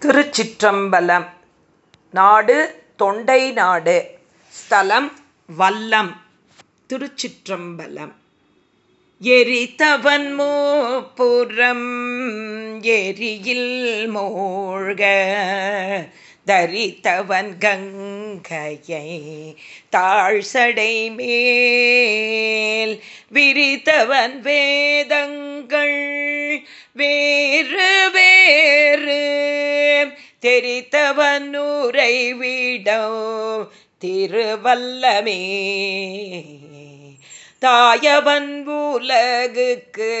திருச்சிற்றம்பலம். நாடு தொண்டை நாடு. ஸ்தலம் வல்லம். திருச்சிற்றம்பலம். எரித்தவன் மூப்புறம் எரியில் மூழ்க. தரித்தவன் கங்கையை தாழ்சடை மேல். விரித்தவன் வேதங்கள் வேறு வேறு தெரித்தவன் வீடோ திருவல்லமே. தாயவன் உலகுக்கு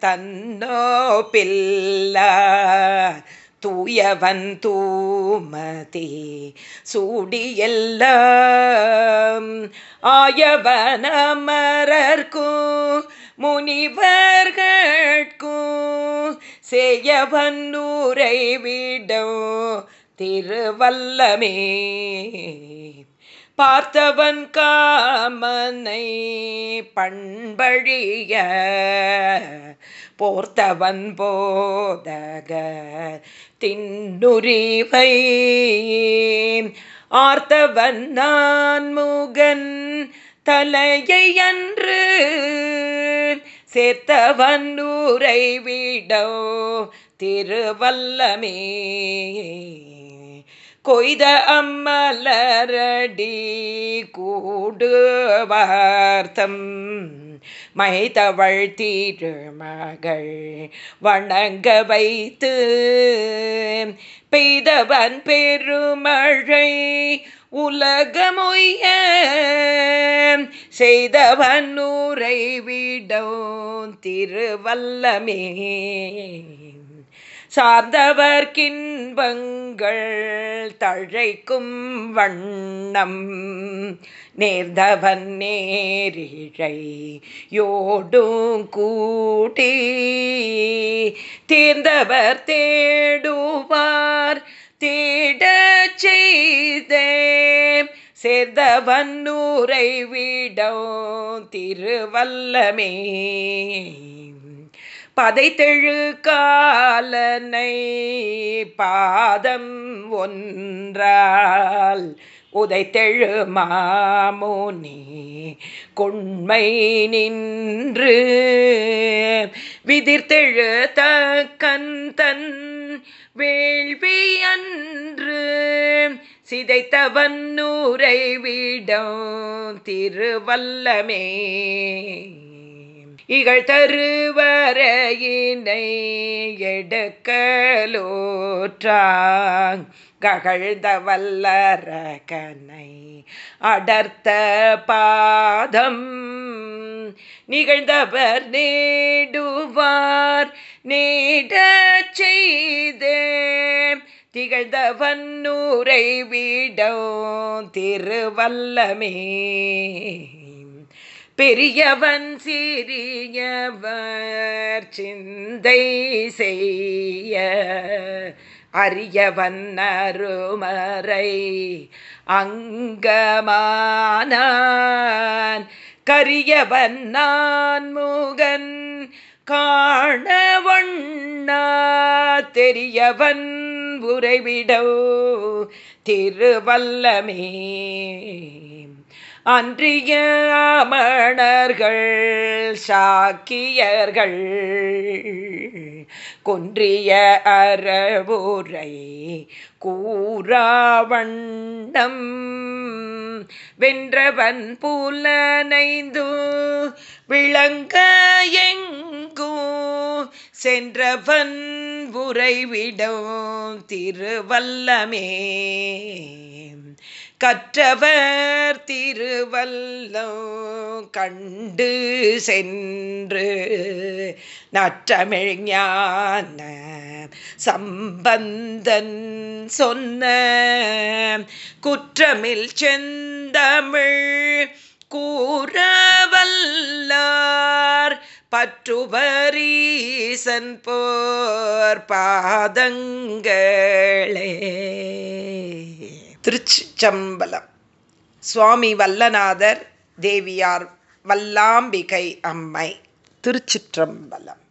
தன்னோ பில்லார் தூயவன் தூமதி சூடியெல்லாம். ஆயவனமரர்க்கும் முனிவர்கட்கும் செய்யவன் ஊரை விடும் திருவல்லமே. பார்த்தவன் காமனை பண்பழிய போர்த்தவன் போதக தின்னுரிவை ஆர்த்தவன் நான் முகன் தலையை அன்று சேர்த்தவன் ஊரை வீடோ திருவல்லமே. கொய்த அம்மலரடி கூடுவார்த்தம் மைதவள் தீருமகள் வணங்க வைத்து பெய்தவன் பெருமழை உலகமொய்ய செய்தவன் நூரை விடோ திருவல்லமே. சார்ந்தவர்கின்பங்கள் தழைக்கும் வண்ணம் நேர்ந்தவன் நேரிழை யோடும் கூட்டி. தேர்ந்தவர் தேடுவார் தேட செய்தே சேர்ந்தவன்னூரை நூரை திருவல்லமே. பதைத்தெழு காலனை பாதம் ஒன்றால் உதைத்தெழு மாமோனி கொண்மை நின்று விதிர்த்தெழு தக்கன் தன் வேள்வியன் சிதைத்தவன் நூரை விடும் திருவல்லமே. இகழ் தருவரையினை எடுக்கலோற்றாங். ககழ்ந்த வல்லரகனை அடர்த்த பாதம். நிகழ்ந்தவர் நேடுவார் நேட செய்தே திகழ்ந்தவன் நூரை விடோ திருவல்லமே. பெரியவன் சிறியவர் சிந்தை செய்ய. அரியவன் அருமறை அங்கமானான். கரியவன் நான் முகன் காணவண்ணா தெரியவன் உறைவிடோ திருவல்லமே. அன்றிய மணர்கள் சாக்கியர்கள் கொன்றிய அறவுரை கூறாவண்ணம் வென்றவன் புலனைந்து விளங்க எங்கோ சென்றவன் உறைவிடும் திருவல்லமே. கற்றவர் திருவல்லம் கண்டு சென்று நற்றமிழ்ஞான சம்பந்தன் சொன்ன குற்றமில் செந்தமிழ் கூறவ பற்றுவரீசன் போர் பாதங்களே. திருச்சம்பலம் சுவாமி வல்லநாதர் தேவியார் வல்லாம்பிகை அம்மை திருச்சிற்றம்பலம்.